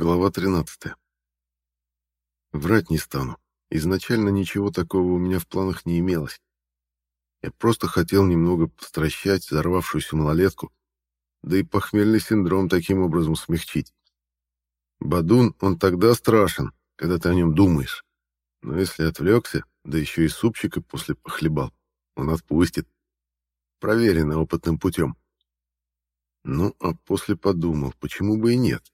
Глава 13. Врать не стану. Изначально ничего такого у меня в планах не имелось. Я просто хотел немного постращать взорвавшуюся малолетку, да и похмельный синдром таким образом смягчить. Бадун, он тогда страшен, когда ты о нем думаешь. Но если отвлекся, да еще и супчика после похлебал, он отпустит. Проверено опытным путем. Ну, а после подумал, почему бы и нет.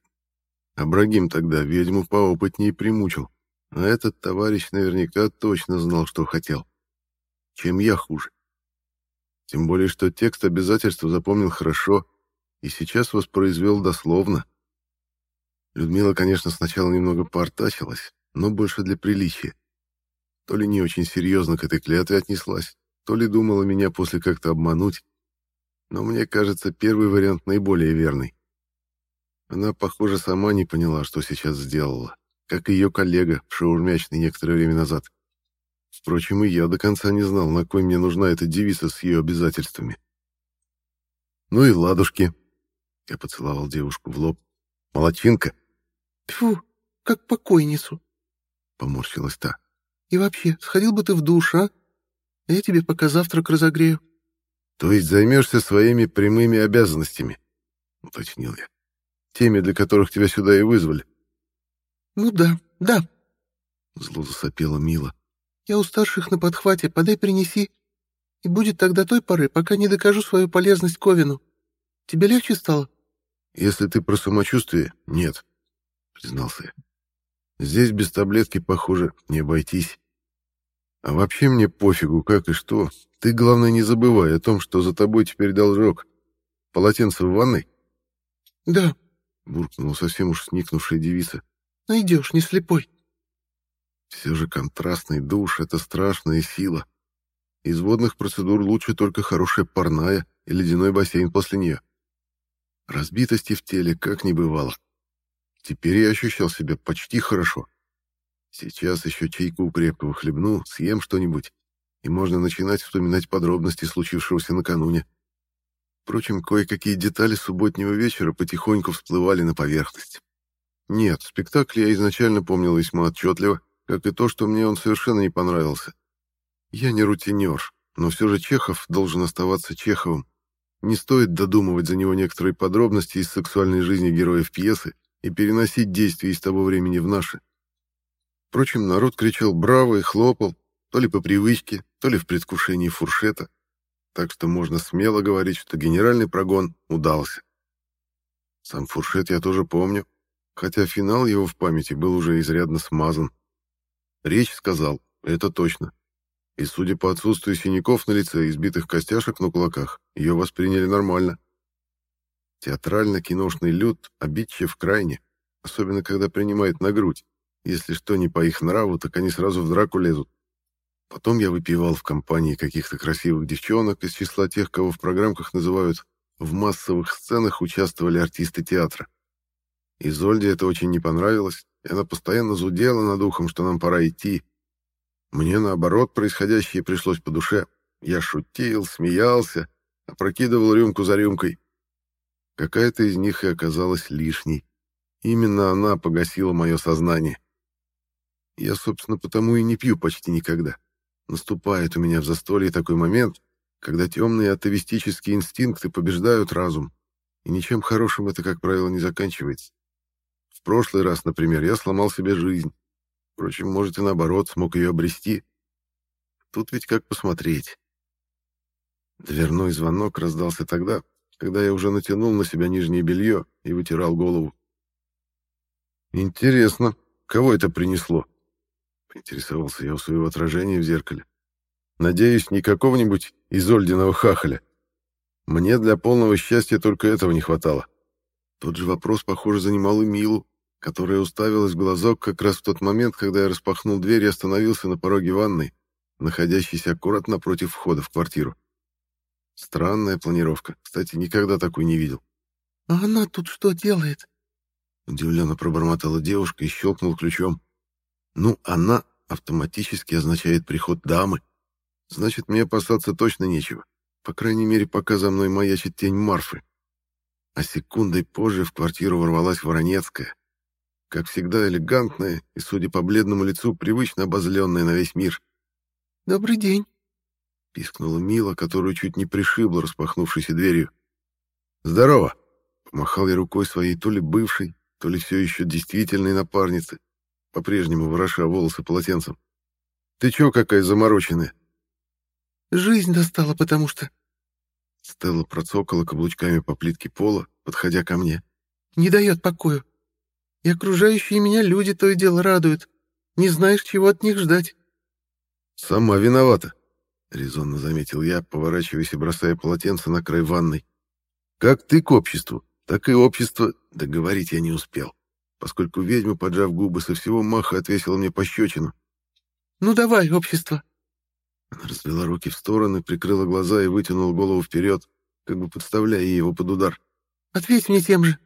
Абрагим тогда ведьму поопытнее примучил, а этот товарищ наверняка точно знал, что хотел. Чем я хуже. Тем более, что текст обязательства запомнил хорошо и сейчас воспроизвел дословно. Людмила, конечно, сначала немного поортачилась, но больше для приличия. То ли не очень серьезно к этой клятве отнеслась, то ли думала меня после как-то обмануть. Но мне кажется, первый вариант наиболее верный. Она, похоже, сама не поняла, что сейчас сделала, как и ее коллега, шаурмячный некоторое время назад. Впрочем, и я до конца не знал, на кой мне нужна эта девица с ее обязательствами. «Ну и ладушки!» — я поцеловал девушку в лоб. «Молодчинка!» «Тьфу, как покойницу!» — поморщилась та. «И вообще, сходил бы ты в душ, а? Я тебе пока завтрак разогрею». «То есть займешься своими прямыми обязанностями?» — уточнил я теми, для которых тебя сюда и вызвали. Ну да, да. Зло засопела Мила. Я у старших на подхвате, подай принеси. И будет тогда той поры, пока не докажу свою полезность Ковину. Тебе легче стало? Если ты про самочувствие, нет, признался я. Здесь без таблетки, похоже, не обойтись. А вообще мне пофигу, как и что. Ты, главное, не забывай о том, что за тобой теперь должок. Полотенце в ванной? Да, — буркнула совсем уж сникнувшая девица. «Найдешь, не слепой». Все же контрастный душ — это страшная сила. Из водных процедур лучше только хорошая парная и ледяной бассейн после нее. Разбитости в теле как не бывало. Теперь я ощущал себя почти хорошо. Сейчас еще чайку крепкого хлебну, съем что-нибудь, и можно начинать вспоминать подробности случившегося накануне. Впрочем, кое-какие детали субботнего вечера потихоньку всплывали на поверхность. Нет, спектакль я изначально помнил весьма отчетливо, как и то, что мне он совершенно не понравился. Я не рутинер, но все же Чехов должен оставаться Чеховым. Не стоит додумывать за него некоторые подробности из сексуальной жизни героев пьесы и переносить действия из того времени в наши. Впрочем, народ кричал «Браво!» и хлопал, то ли по привычке, то ли в предвкушении фуршета так что можно смело говорить, что генеральный прогон удался. Сам фуршет я тоже помню, хотя финал его в памяти был уже изрядно смазан. Речь сказал, это точно. И судя по отсутствию синяков на лице и избитых костяшек на кулаках, ее восприняли нормально. Театрально-киношный люд обидчив крайне, особенно когда принимает на грудь. Если что не по их нраву, так они сразу в драку лезут. Потом я выпивал в компании каких-то красивых девчонок из числа тех, кого в программках называют «в массовых сценах участвовали артисты театра». Изольде это очень не понравилось, и она постоянно зудела над ухом, что нам пора идти. Мне, наоборот, происходящее пришлось по душе. Я шутил, смеялся, опрокидывал рюмку за рюмкой. Какая-то из них и оказалась лишней. Именно она погасила мое сознание. Я, собственно, потому и не пью почти никогда. Наступает у меня в застолье такой момент, когда темные атовистические инстинкты побеждают разум, и ничем хорошим это, как правило, не заканчивается. В прошлый раз, например, я сломал себе жизнь. Впрочем, может и наоборот, смог ее обрести. Тут ведь как посмотреть. Дверной звонок раздался тогда, когда я уже натянул на себя нижнее белье и вытирал голову. «Интересно, кого это принесло?» Поинтересовался я у своего отражения в зеркале. Надеюсь, не какого-нибудь изольдиного хахаля. Мне для полного счастья только этого не хватало. Тот же вопрос, похоже, занимал и Милу, которая уставилась в глазок как раз в тот момент, когда я распахнул дверь и остановился на пороге ванной, находящейся аккуратно напротив входа в квартиру. Странная планировка. Кстати, никогда такой не видел. «А она тут что делает?» Удивленно пробормотала девушка и щелкнул ключом. Ну, она автоматически означает приход дамы. Значит, мне опасаться точно нечего. По крайней мере, пока за мной маячит тень Марфы. А секундой позже в квартиру ворвалась Воронецкая. как всегда элегантная и, судя по бледному лицу, привычно обозленная на весь мир. «Добрый день», — пискнула Мила, которую чуть не пришибла распахнувшейся дверью. «Здорово!» — помахал я рукой своей то ли бывшей, то ли все еще действительной напарницы, по-прежнему вороша волосы полотенцем. «Ты чё какая замороченная?» «Жизнь достала, потому что...» Стелла процокала каблучками по плитке пола, подходя ко мне. «Не дает покою. И окружающие меня люди то и дело радуют. Не знаешь, чего от них ждать». «Сама виновата», — резонно заметил я, поворачиваясь и бросая полотенце на край ванной. «Как ты к обществу, так и общество...» Договорить я не успел, поскольку ведьма, поджав губы, со всего маха отвесила мне пощечину. «Ну давай, общество!» Она развела руки в стороны, прикрыла глаза и вытянула голову вперед, как бы подставляя его под удар. «Ответь мне тем же!»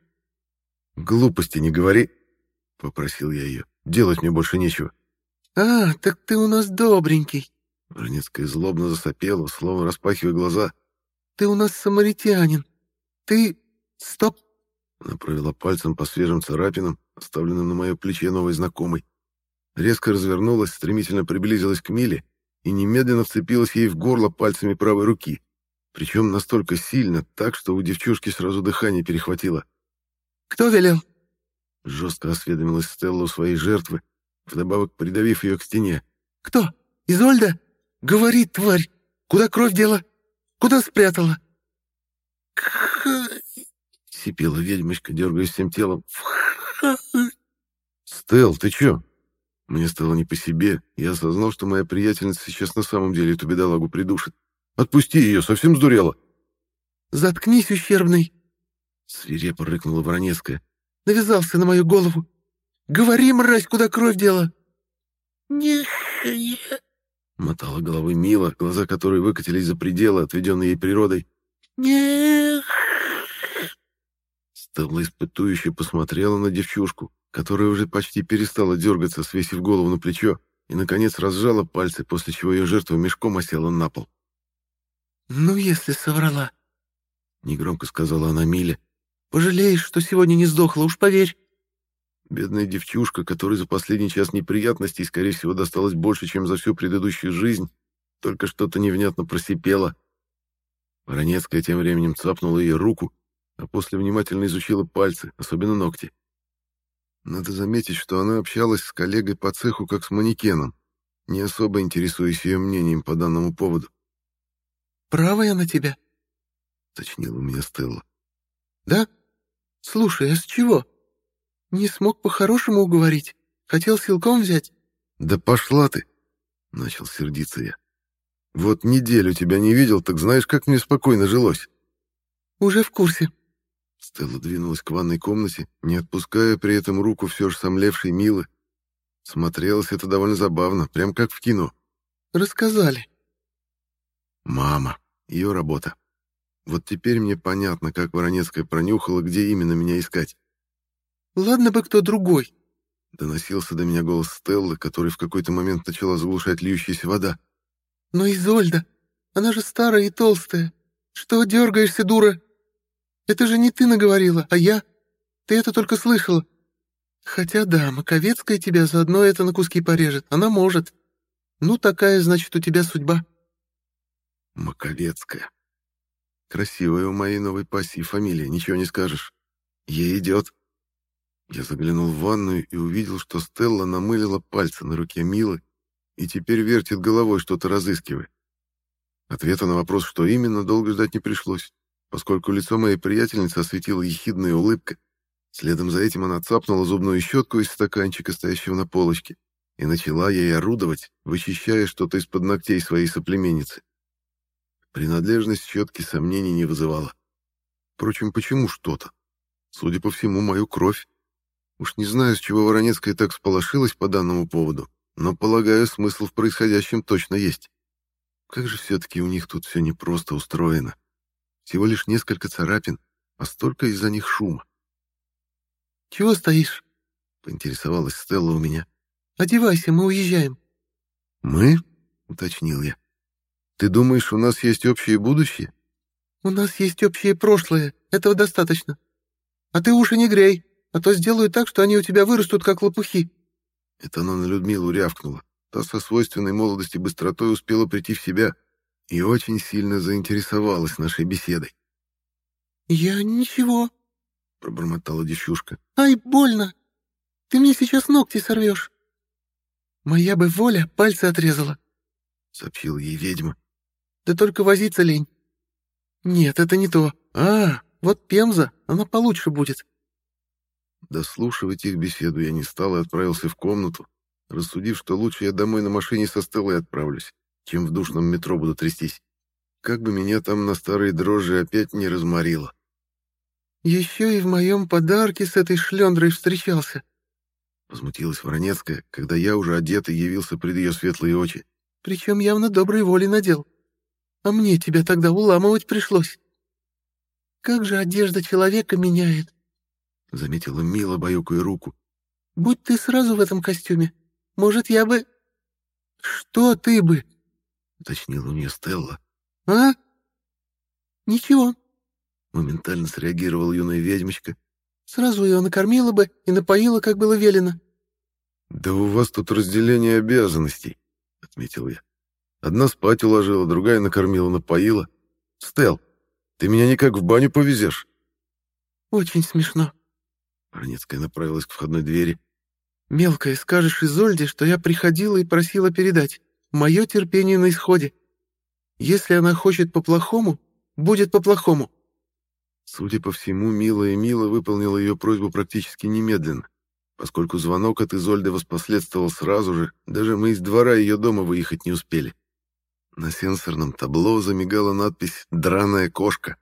«Глупости не говори!» — попросил я ее. «Делать мне больше нечего». «А, так ты у нас добренький!» Бронецкая злобно засопела, словно распахивая глаза. «Ты у нас самаритянин. Ты... Стоп!» Она провела пальцем по свежим царапинам, оставленным на мое плече новой знакомой. Резко развернулась, стремительно приблизилась к Миле и немедленно вцепилась ей в горло пальцами правой руки. Причем настолько сильно, так, что у девчушки сразу дыхание перехватило. «Кто велел?» Жестко осведомилась Стелла у своей жертвы, вдобавок придавив ее к стене. «Кто? Изольда? Говори, тварь! Куда кровь дела? Куда спрятала?» Сипела ведьмочка, дергаясь всем телом. «Стелл, ты чё?» Мне стало не по себе, я осознал, что моя приятельница сейчас на самом деле эту бедолагу придушит. «Отпусти ее, совсем сдурела!» «Заткнись, ущербный!» Свирепо рыкнула Воронецкая. «Навязался на мою голову! Говори, мразь, куда кровь дела!» «Не Мотала головой Мила, глаза которой выкатились за пределы, отведенные ей природой. не Стелла испытующе посмотрела на девчушку, которая уже почти перестала дергаться, свесив голову на плечо, и, наконец, разжала пальцы, после чего ее жертва мешком осела на пол. «Ну, если соврала», — негромко сказала она Миле. «Пожалеешь, что сегодня не сдохла, уж поверь». Бедная девчушка, которой за последний час неприятностей, скорее всего, досталось больше, чем за всю предыдущую жизнь, только что-то невнятно просипела. Воронецкая тем временем цапнула ее руку, а после внимательно изучила пальцы, особенно ногти. Надо заметить, что она общалась с коллегой по цеху как с манекеном, не особо интересуясь ее мнением по данному поводу. «Права я на тебя?» — точнила у меня Стелла. «Да? Слушай, а с чего? Не смог по-хорошему уговорить? Хотел силком взять?» «Да пошла ты!» — начал сердиться я. «Вот неделю тебя не видел, так знаешь, как мне спокойно жилось?» «Уже в курсе», Стелла двинулась к ванной комнате, не отпуская при этом руку все же сомлевшей Милы. Смотрелось это довольно забавно, прям как в кино. «Рассказали». «Мама. Ее работа. Вот теперь мне понятно, как Воронецкая пронюхала, где именно меня искать». «Ладно бы кто другой», — доносился до меня голос Стеллы, который в какой-то момент начала заглушать льющаяся вода. «Но Изольда, она же старая и толстая. Что дергаешься, дура?» Это же не ты наговорила, а я. Ты это только слышала. Хотя да, Маковецкая тебя заодно это на куски порежет. Она может. Ну, такая, значит, у тебя судьба. Маковецкая. Красивая у моей новой пассии фамилия, ничего не скажешь. Ей идет. Я заглянул в ванную и увидел, что Стелла намылила пальцы на руке Милы и теперь вертит головой, что-то разыскивая. Ответа на вопрос, что именно, долго ждать не пришлось поскольку лицо моей приятельницы осветила ехидная улыбка. Следом за этим она цапнула зубную щетку из стаканчика, стоящего на полочке, и начала ей орудовать, вычищая что-то из-под ногтей своей соплеменницы. Принадлежность щетки сомнений не вызывала. Впрочем, почему что-то? Судя по всему, мою кровь. Уж не знаю, с чего Воронецкая так сполошилась по данному поводу, но, полагаю, смысл в происходящем точно есть. Как же все-таки у них тут все непросто устроено. Всего лишь несколько царапин, а столько из-за них шума. «Чего стоишь?» — поинтересовалась Стелла у меня. «Одевайся, мы уезжаем». «Мы?» — уточнил я. «Ты думаешь, у нас есть общее будущее?» «У нас есть общее прошлое, этого достаточно. А ты уши не грей, а то сделаю так, что они у тебя вырастут, как лопухи». Это она на Людмилу рявкнула. Та со свойственной молодости быстротой успела прийти в себя и очень сильно заинтересовалась нашей беседой. «Я ничего», — пробормотала девчушка. «Ай, больно! Ты мне сейчас ногти сорвешь!» «Моя бы воля пальцы отрезала», — сообщила ей ведьма. «Да только возиться лень». «Нет, это не то. А, вот Пемза, она получше будет». Дослушивать их беседу я не стал и отправился в комнату, рассудив, что лучше я домой на машине со Стеллой отправлюсь, чем в душном метро буду трястись. Как бы меня там на старые дрожжи опять не разморило. «Еще и в моем подарке с этой шлендрой встречался», — возмутилась Воронецкая, когда я уже одетый явился пред ее светлые очи. «Причем явно доброй воли надел. А мне тебя тогда уламывать пришлось. Как же одежда человека меняет!» — заметила Мила, баюкая руку. «Будь ты сразу в этом костюме, может, я бы...» «Что ты бы?» — уточнила у нее Стелла. «А?» «Ничего», — моментально среагировала юная ведьмочка. «Сразу ее накормила бы и напоила, как было велено». «Да у вас тут разделение обязанностей», — отметил я. «Одна спать уложила, другая накормила, напоила. Стел, ты меня никак в баню повезешь?» «Очень смешно». Воронецкая направилась к входной двери. «Мелкая, скажешь Изольде, что я приходила и просила передать. Мое терпение на исходе. Если она хочет по-плохому, будет по-плохому». Судя по всему, Мила и Мила выполнила ее просьбу практически немедленно, поскольку звонок от Изольды воспоследствовал сразу же, даже мы из двора ее дома выехать не успели. На сенсорном табло замигала надпись «Драная кошка».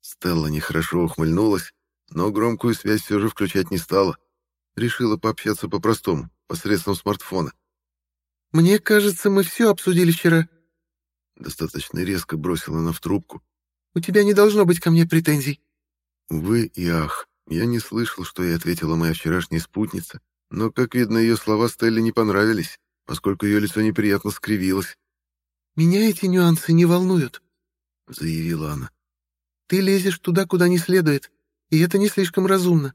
Стелла нехорошо ухмыльнулась, но громкую связь все же включать не стала. Решила пообщаться по-простому, посредством смартфона. «Мне кажется, мы все обсудили вчера». Достаточно резко бросила она в трубку, у тебя не должно быть ко мне претензий». Увы и ах, я не слышал, что ей ответила моя вчерашняя спутница, но, как видно, ее слова Стелле не понравились, поскольку ее лицо неприятно скривилось. «Меня эти нюансы не волнуют», — заявила она. «Ты лезешь туда, куда не следует, и это не слишком разумно».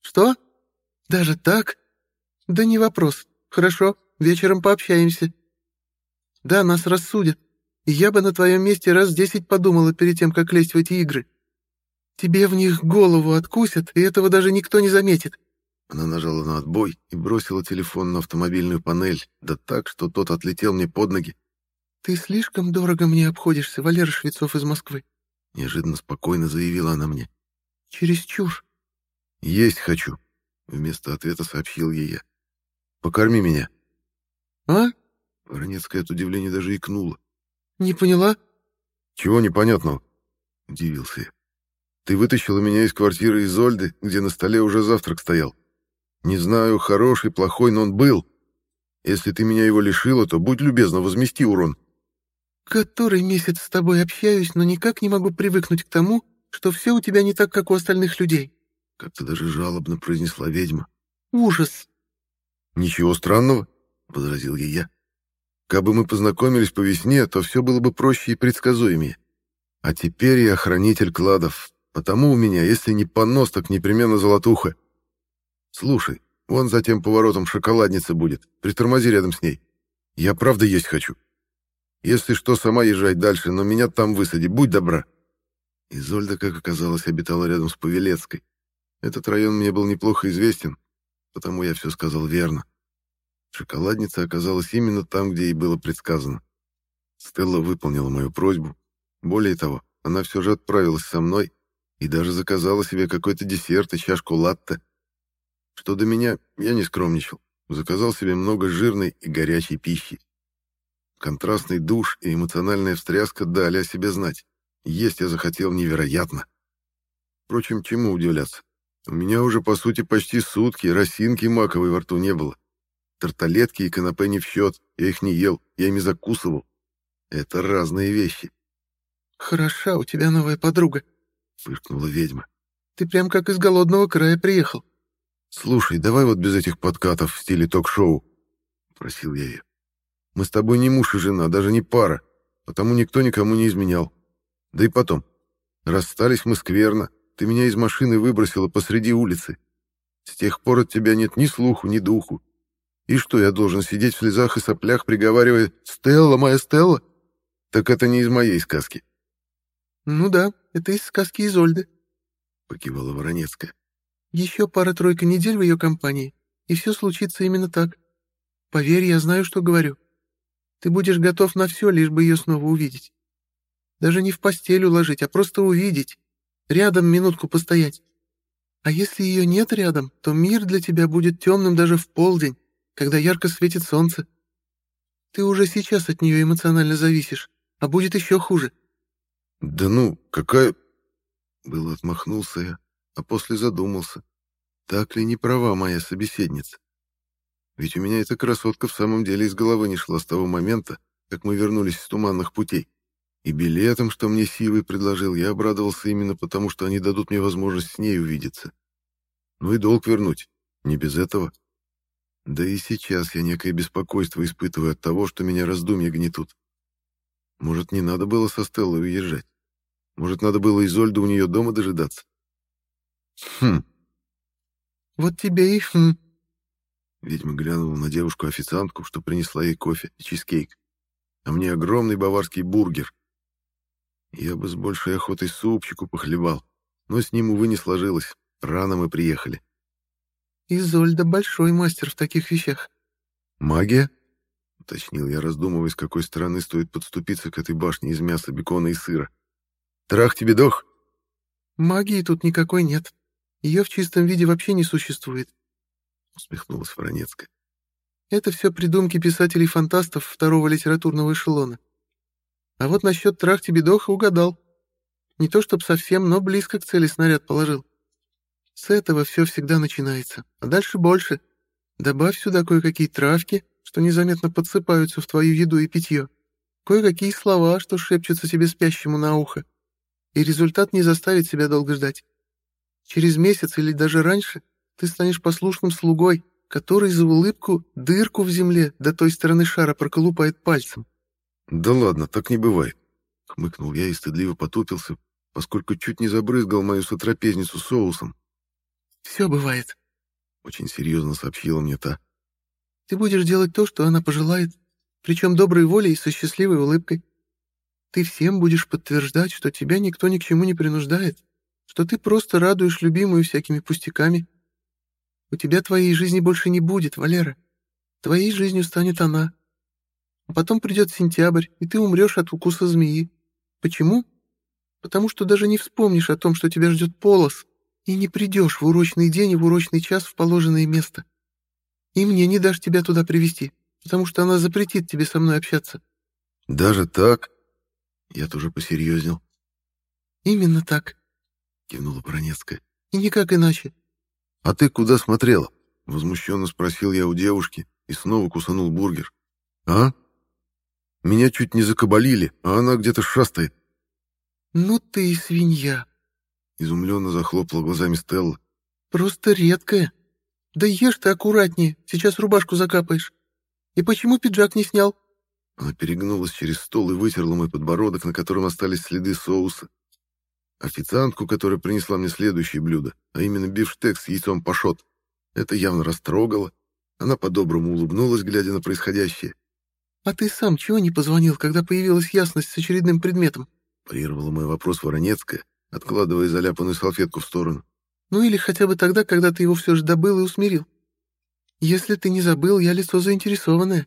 «Что? Даже так? Да не вопрос. Хорошо, вечером пообщаемся». «Да, нас рассудят, я бы на твоем месте раз десять подумала перед тем, как лезть в эти игры. Тебе в них голову откусят, и этого даже никто не заметит». Она нажала на отбой и бросила телефон на автомобильную панель, да так, что тот отлетел мне под ноги. «Ты слишком дорого мне обходишься, Валера Швецов из Москвы», — неожиданно спокойно заявила она мне. «Чересчур». «Есть хочу», — вместо ответа сообщил ей я. «Покорми меня». «А?» Воронецкая от удивления даже икнула. «Не поняла?» «Чего непонятного?» — удивился я. «Ты вытащила меня из квартиры Изольды, где на столе уже завтрак стоял. Не знаю, хороший, плохой, но он был. Если ты меня его лишила, то будь любезна, возмести урон». «Который месяц с тобой общаюсь, но никак не могу привыкнуть к тому, что все у тебя не так, как у остальных людей». Как-то даже жалобно произнесла ведьма. «Ужас!» «Ничего странного», — возразил ей я. Кабы мы познакомились по весне, то все было бы проще и предсказуемее. А теперь я хранитель кладов, потому у меня, если не понос, так непременно золотуха. Слушай, вон за тем поворотом шоколадница будет, притормози рядом с ней. Я правда есть хочу. Если что, сама езжай дальше, но меня там высади, будь добра. Изольда, как оказалось, обитала рядом с Павелецкой. Этот район мне был неплохо известен, потому я все сказал верно. Шоколадница оказалась именно там, где ей было предсказано. Стелла выполнила мою просьбу. Более того, она все же отправилась со мной и даже заказала себе какой-то десерт и чашку латте. Что до меня, я не скромничал. Заказал себе много жирной и горячей пищи. Контрастный душ и эмоциональная встряска дали о себе знать. Есть я захотел невероятно. Впрочем, чему удивляться? У меня уже, по сути, почти сутки росинки маковой во рту не было. Тарталетки и канапе не в счет. Я их не ел, я ими закусывал. Это разные вещи. «Хороша у тебя новая подруга», — фыркнула ведьма. «Ты прям как из голодного края приехал». «Слушай, давай вот без этих подкатов в стиле ток-шоу», — просил я ее. «Мы с тобой не муж и жена, даже не пара, потому никто никому не изменял. Да и потом, расстались мы скверно, ты меня из машины выбросила посреди улицы, С тех пор от тебя нет ни слуху, ни духу. И что, я должен сидеть в слезах и соплях, приговаривая «Стелла, моя Стелла»? Так это не из моей сказки. «Ну да, это из сказки Изольды», — покивала Воронецкая. «Еще пара-тройка недель в ее компании, и все случится именно так. Поверь, я знаю, что говорю. Ты будешь готов на все, лишь бы ее снова увидеть. Даже не в постель уложить, а просто увидеть. Рядом минутку постоять. А если ее нет рядом, то мир для тебя будет темным даже в полдень, когда ярко светит солнце. Ты уже сейчас от нее эмоционально зависишь, а будет еще хуже. Да ну, какая... Было отмахнулся я, а после задумался. Так ли не права моя собеседница? Ведь у меня эта красотка в самом деле из головы не шла с того момента, как мы вернулись из туманных путей. И билетом, что мне Сивый предложил, я обрадовался именно потому, что они дадут мне возможность с ней увидеться. Ну и долг вернуть, не без этого. Да и сейчас я некое беспокойство испытываю от того, что меня раздумья гнетут. Может, не надо было со Стеллой уезжать? Может, надо было Изольду у нее дома дожидаться? Хм. Вот тебе и хм. Ведьма глянула на девушку-официантку, что принесла ей кофе и чизкейк. А мне огромный баварский бургер. Я бы с большей охотой супчику похлебал, но с ним, увы, не сложилось. Рано мы приехали. Изольда большой мастер в таких вещах. Магия? Уточнил я, раздумывая, с какой стороны стоит подступиться к этой башне из мяса, бекона и сыра. Трах тебе дох? Магии тут никакой нет. Ее в чистом виде вообще не существует. Усмехнулась Воронецкая. Это все придумки писателей-фантастов второго литературного эшелона. А вот насчет трах тебе доха угадал. Не то чтоб совсем, но близко к цели снаряд положил. С этого все всегда начинается, а дальше больше. Добавь сюда кое-какие травки, что незаметно подсыпаются в твою еду и питье, кое-какие слова, что шепчутся тебе спящему на ухо, и результат не заставит себя долго ждать. Через месяц или даже раньше ты станешь послушным слугой, который за улыбку дырку в земле до той стороны шара проколупает пальцем. «Да ладно, так не бывает», — хмыкнул я и стыдливо потупился, поскольку чуть не забрызгал мою сотрапезницу соусом. «Все бывает», — очень серьезно сообщила мне та. «Ты будешь делать то, что она пожелает, причем доброй волей и со счастливой улыбкой. Ты всем будешь подтверждать, что тебя никто ни к чему не принуждает, что ты просто радуешь любимую всякими пустяками. У тебя твоей жизни больше не будет, Валера. Твоей жизнью станет она. А потом придет сентябрь, и ты умрешь от укуса змеи. Почему? Потому что даже не вспомнишь о том, что тебя ждет полос, и не придешь в урочный день и в урочный час в положенное место. И мне не дашь тебя туда привести, потому что она запретит тебе со мной общаться. Даже так? Я тоже посерьезнел. Именно так, кивнула Бронецкая. И никак иначе. А ты куда смотрела? Возмущенно спросил я у девушки и снова кусанул бургер. А? Меня чуть не закабалили, а она где-то шастает. Ну ты и свинья, Изумленно захлопала глазами Стелла. «Просто редкая. Да ешь ты аккуратнее, сейчас рубашку закапаешь. И почему пиджак не снял?» Она перегнулась через стол и вытерла мой подбородок, на котором остались следы соуса. Официантку, которая принесла мне следующее блюдо, а именно бифштекс с яйцом пашот, это явно растрогало. Она по-доброму улыбнулась, глядя на происходящее. «А ты сам чего не позвонил, когда появилась ясность с очередным предметом?» парировала мой вопрос Воронецкая, откладывая заляпанную салфетку в сторону. «Ну или хотя бы тогда, когда ты его все же добыл и усмирил. Если ты не забыл, я лицо заинтересованное».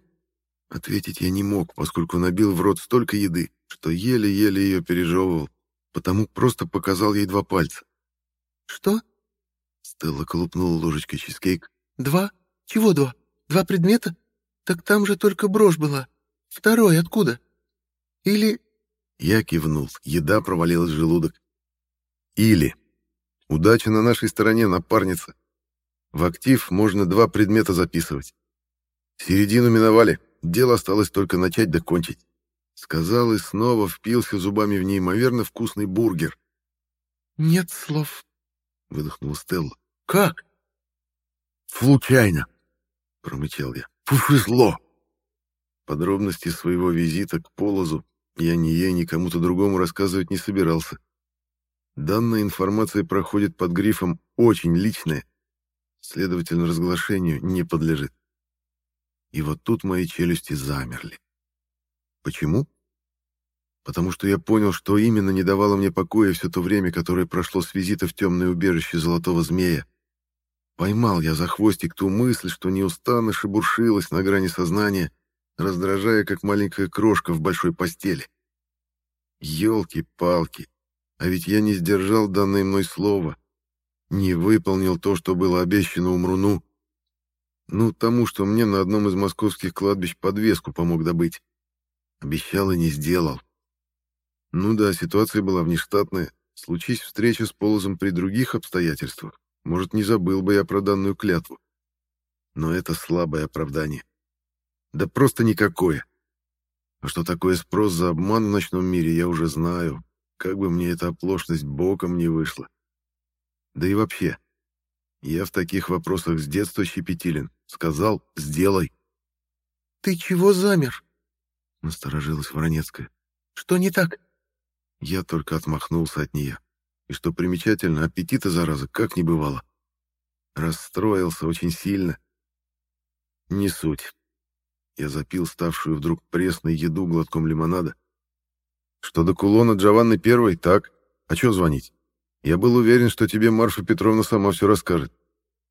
Ответить я не мог, поскольку набил в рот столько еды, что еле-еле ее пережевывал, потому просто показал ей два пальца. «Что?» Стелла колупнула ложечкой чизкейк. «Два? Чего два? Два предмета? Так там же только брошь была. Второй откуда? Или...» Я кивнул. Еда провалилась в желудок. Или удача на нашей стороне, напарница. В актив можно два предмета записывать. Середину миновали, дело осталось только начать докончить. Сказал и снова впился зубами в неимоверно вкусный бургер. «Нет слов», — выдохнула Стелла. «Как?» «Случайно», — промычал я. «Повезло». Подробности своего визита к Полозу я ни ей, ни кому-то другому рассказывать не собирался. Данная информация проходит под грифом «очень личная». следовательно, разглашению не подлежит. И вот тут мои челюсти замерли. Почему? Потому что я понял, что именно не давало мне покоя все то время, которое прошло с визита в темное убежище Золотого Змея. Поймал я за хвостик ту мысль, что неустанно шебуршилась на грани сознания, раздражая, как маленькая крошка в большой постели. Ёлки-палки, а ведь я не сдержал данное мной слово, не выполнил то, что было обещано Умруну, ну, тому, что мне на одном из московских кладбищ подвеску помог добыть. Обещал и не сделал. Ну да, ситуация была внештатная. Случись встреча с Полозом при других обстоятельствах, может, не забыл бы я про данную клятву. Но это слабое оправдание. Да просто никакое. А что такое спрос за обман в ночном мире, я уже знаю. Как бы мне эта оплошность боком не вышла. Да и вообще, я в таких вопросах с детства щепетилен. Сказал «сделай». «Ты чего замер?» — насторожилась Воронецкая. «Что не так?» Я только отмахнулся от нее. И что примечательно, аппетита, зараза, как не бывало. Расстроился очень сильно. Не суть. Я запил ставшую вдруг пресной еду глотком лимонада. Что до кулона Джованны Первой, так? А что звонить? Я был уверен, что тебе Марфа Петровна сама все расскажет.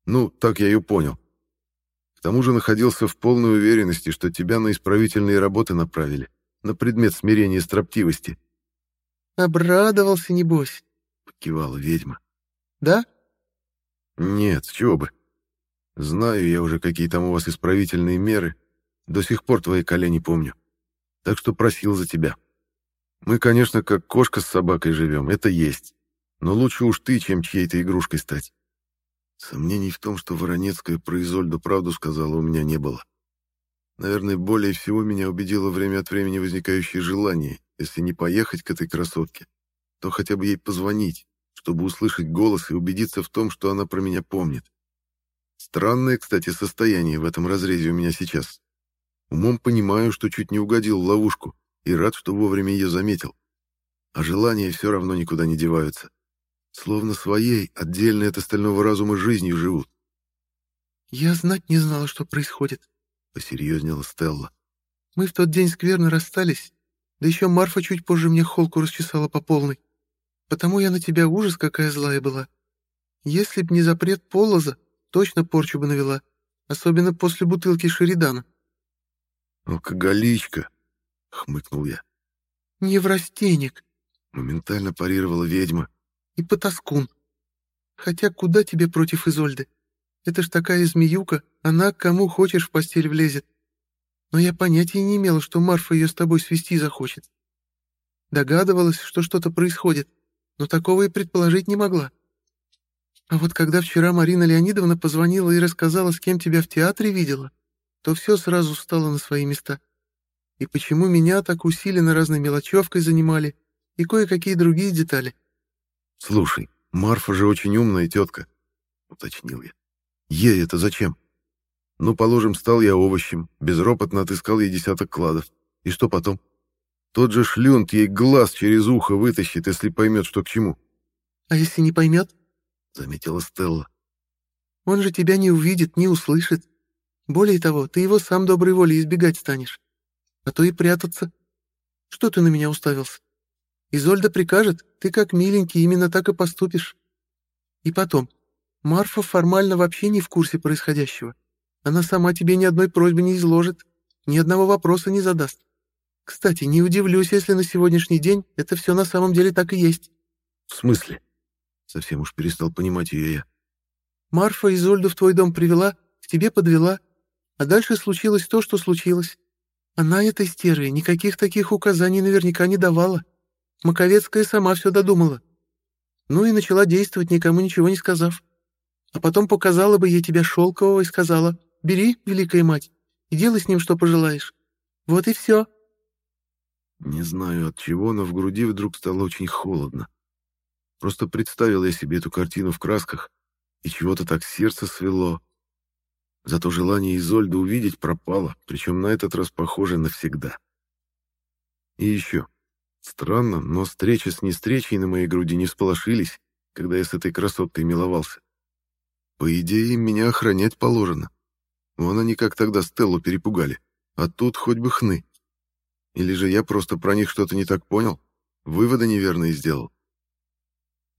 Ну, так я ее понял. К тому же находился в полной уверенности, что тебя на исправительные работы направили, на предмет смирения и строптивости. «Обрадовался, небось», — покивала ведьма. «Да?» «Нет, с чего бы. Знаю я уже, какие там у вас исправительные меры. До сих пор твои колени помню. Так что просил за тебя. Мы, конечно, как кошка с собакой живем, это есть. Но лучше уж ты, чем чьей-то игрушкой стать. Сомнений в том, что Воронецкая про Изольду правду сказала, у меня не было. Наверное, более всего меня убедило время от времени возникающее желание, если не поехать к этой красотке, то хотя бы ей позвонить, чтобы услышать голос и убедиться в том, что она про меня помнит. Странное, кстати, состояние в этом разрезе у меня сейчас. Умом понимаю, что чуть не угодил в ловушку, и рад, что вовремя ее заметил. А желания все равно никуда не деваются. Словно своей, отдельной от остального разума жизнью живут. «Я знать не знала, что происходит», — посерьезнела Стелла. «Мы в тот день скверно расстались, да еще Марфа чуть позже мне холку расчесала по полной. Потому я на тебя ужас какая злая была. Если б не запрет полоза, точно порчу бы навела, особенно после бутылки Шеридана». «Алкоголичка», — хмыкнул я. «Не в растенек», — моментально парировала ведьма и потаскун. Хотя куда тебе против Изольды? Это ж такая змеюка, она кому хочешь в постель влезет. Но я понятия не имела, что Марфа ее с тобой свести захочет. Догадывалась, что что-то происходит, но такого и предположить не могла. А вот когда вчера Марина Леонидовна позвонила и рассказала, с кем тебя в театре видела, то все сразу встало на свои места. И почему меня так усиленно разной мелочевкой занимали, и кое-какие другие детали — «Слушай, Марфа же очень умная тетка», — уточнил я. «Ей это зачем? Ну, положим, стал я овощем, безропотно отыскал ей десяток кладов. И что потом? Тот же шлюнт ей глаз через ухо вытащит, если поймет, что к чему». «А если не поймет?» — заметила Стелла. «Он же тебя не увидит, не услышит. Более того, ты его сам доброй волей избегать станешь. А то и прятаться. Что ты на меня уставился? Изольда прикажет, ты как миленький именно так и поступишь. И потом, Марфа формально вообще не в курсе происходящего. Она сама тебе ни одной просьбы не изложит, ни одного вопроса не задаст. Кстати, не удивлюсь, если на сегодняшний день это все на самом деле так и есть. В смысле? Совсем уж перестал понимать ее я. Марфа Изольду в твой дом привела, к тебе подвела, а дальше случилось то, что случилось. Она этой стерве никаких таких указаний наверняка не давала. Маковецкая сама все додумала. Ну и начала действовать, никому ничего не сказав. А потом показала бы ей тебя шелкового и сказала, «Бери, великая мать, и делай с ним, что пожелаешь». Вот и все. Не знаю от чего, но в груди вдруг стало очень холодно. Просто представил я себе эту картину в красках, и чего-то так сердце свело. Зато желание Изольды увидеть пропало, причем на этот раз, похоже, навсегда. И еще. Странно, но встреча с нестречей на моей груди не всполошились, когда я с этой красоткой миловался. По идее, им меня охранять положено. Вон они как тогда Стеллу перепугали. А тут хоть бы хны. Или же я просто про них что-то не так понял? Выводы неверные сделал.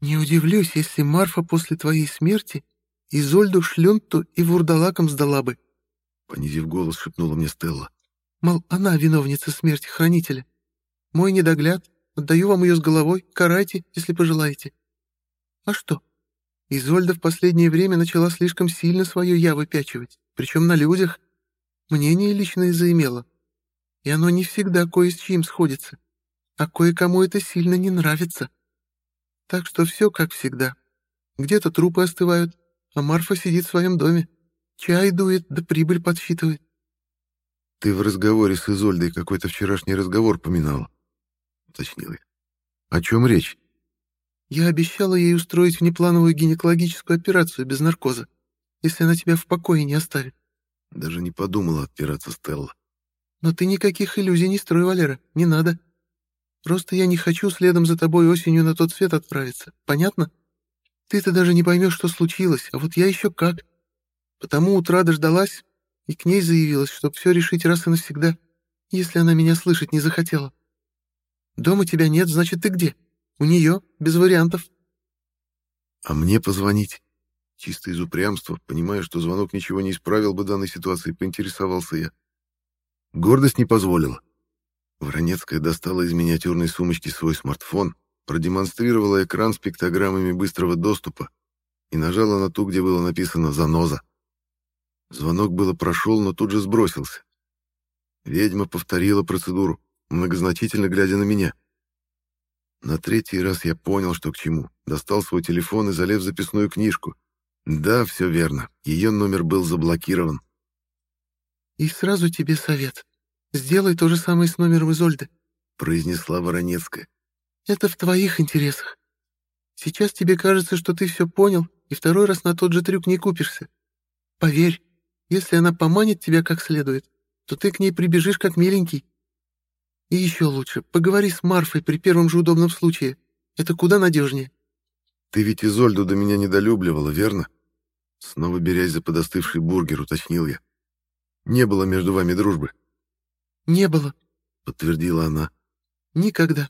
Не удивлюсь, если Марфа после твоей смерти Изольду Шлюнту и Вурдалаком сдала бы. Понизив голос, шепнула мне Стелла. Мол, она виновница смерти хранителя. Мой недогляд, отдаю вам ее с головой, карайте, если пожелаете. А что? Изольда в последнее время начала слишком сильно свое «я» выпячивать, причем на людях. Мнение личное заимело. И оно не всегда кое с чьим сходится, а кое-кому это сильно не нравится. Так что все как всегда. Где-то трупы остывают, а Марфа сидит в своем доме. Чай дует, да прибыль подсчитывает. «Ты в разговоре с Изольдой какой-то вчерашний разговор поминала», — уточнил я. «О чем речь?» «Я обещала ей устроить внеплановую гинекологическую операцию без наркоза, если она тебя в покое не оставит». Даже не подумала отпираться Стелла. «Но ты никаких иллюзий не строй, Валера, не надо. Просто я не хочу следом за тобой осенью на тот свет отправиться, понятно? Ты-то даже не поймешь, что случилось, а вот я еще как. Потому утра дождалась и к ней заявилась, чтобы все решить раз и навсегда, если она меня слышать не захотела. Дома тебя нет, значит, ты где? У нее, без вариантов. А мне позвонить? Чисто из упрямства, понимая, что звонок ничего не исправил бы данной ситуации, поинтересовался я. Гордость не позволила. Воронецкая достала из миниатюрной сумочки свой смартфон, продемонстрировала экран с пиктограммами быстрого доступа и нажала на ту, где было написано «Заноза». Звонок было прошел, но тут же сбросился. Ведьма повторила процедуру, многозначительно глядя на меня. На третий раз я понял, что к чему. Достал свой телефон и залез в записную книжку. Да, все верно. Ее номер был заблокирован. «И сразу тебе совет. Сделай то же самое с номером Изольды», — произнесла Воронецкая. «Это в твоих интересах. Сейчас тебе кажется, что ты все понял, и второй раз на тот же трюк не купишься. Поверь, если она поманит тебя как следует, то ты к ней прибежишь как миленький. И еще лучше, поговори с Марфой при первом же удобном случае. Это куда надежнее». «Ты ведь Изольду до меня недолюбливала, верно?» Снова берясь за подостывший бургер, уточнил я. «Не было между вами дружбы?» «Не было», — подтвердила она. «Никогда.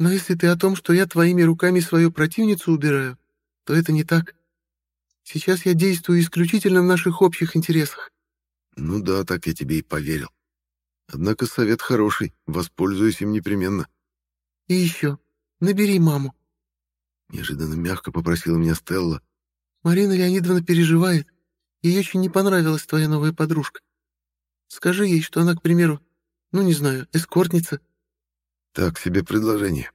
Но если ты о том, что я твоими руками свою противницу убираю, то это не так. Сейчас я действую исключительно в наших общих интересах». «Ну да, так я тебе и поверил. Однако совет хороший, воспользуюсь им непременно». «И еще, набери маму». Неожиданно мягко попросила меня Стелла. «Марина Леонидовна переживает. Ей очень не понравилась твоя новая подружка. Скажи ей, что она, к примеру, ну, не знаю, эскортница. Так себе предложение.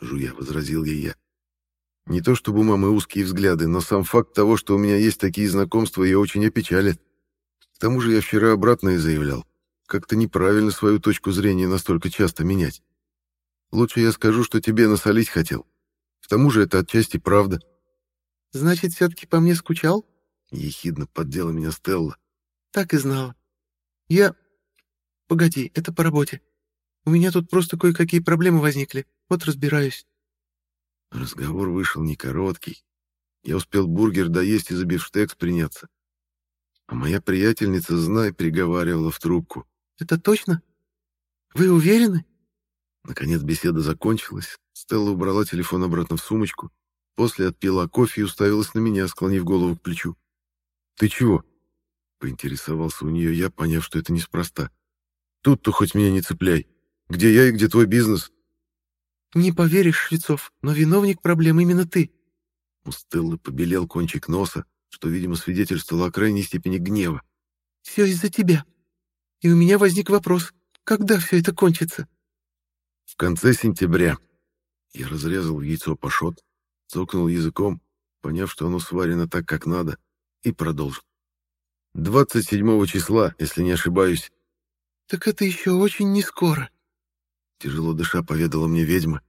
Жуя возразил ей я. Не то чтобы у мамы узкие взгляды, но сам факт того, что у меня есть такие знакомства, ее очень опечалит. К тому же я вчера обратное заявлял. Как-то неправильно свою точку зрения настолько часто менять. Лучше я скажу, что тебе насолить хотел. К тому же это отчасти правда. Значит, все-таки по мне скучал? Ехидно поддела меня Стелла. Так и знала. Я Погоди, это по работе. У меня тут просто кое-какие проблемы возникли. Вот разбираюсь. Разговор вышел не короткий. Я успел бургер доесть и за бифштекс приняться. А моя приятельница, знай, приговаривала в трубку. «Это точно? Вы уверены?» Наконец беседа закончилась. Стелла убрала телефон обратно в сумочку. После отпила кофе и уставилась на меня, склонив голову к плечу. «Ты чего?» — поинтересовался у нее я, поняв, что это неспроста. Тут-то хоть меня не цепляй. Где я и где твой бизнес? Не поверишь, Швецов, но виновник проблем именно ты. У Стеллы побелел кончик носа, что, видимо, свидетельствовало о крайней степени гнева. Все из-за тебя. И у меня возник вопрос, когда все это кончится? В конце сентября. Я разрезал яйцо пашот, цокнул языком, поняв, что оно сварено так, как надо, и продолжил. 27 числа, если не ошибаюсь, «Так это еще очень не скоро», — тяжело дыша поведала мне ведьма.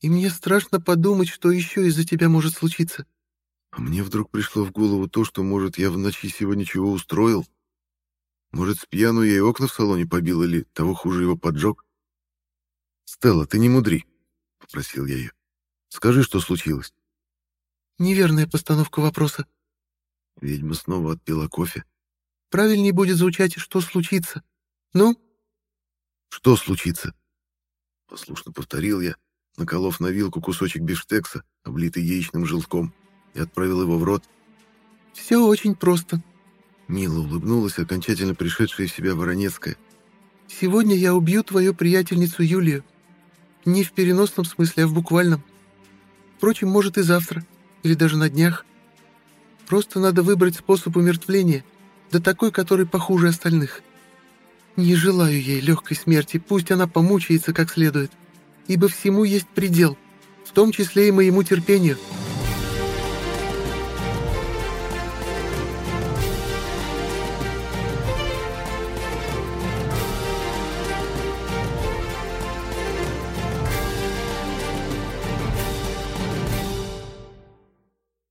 «И мне страшно подумать, что еще из-за тебя может случиться». А мне вдруг пришло в голову то, что, может, я в ночи сегодня чего устроил. Может, с пьяну я и окна в салоне побил, или того хуже его поджег. «Стелла, ты не мудри», — попросил я ее. «Скажи, что случилось». «Неверная постановка вопроса». Ведьма снова отпила кофе. Правильнее будет звучать «что случится». Ну? Что случится? Послушно повторил я, наколов на вилку кусочек бифштекса, облитый яичным желтком, и отправил его в рот. Все очень просто. Мило улыбнулась окончательно пришедшая в себя Воронецкая. Сегодня я убью твою приятельницу Юлию. Не в переносном смысле, а в буквальном. Впрочем, может и завтра, или даже на днях. Просто надо выбрать способ умертвления, да такой, который похуже остальных. Не желаю ей легкой смерти, пусть она помучается как следует, ибо всему есть предел, в том числе и моему терпению».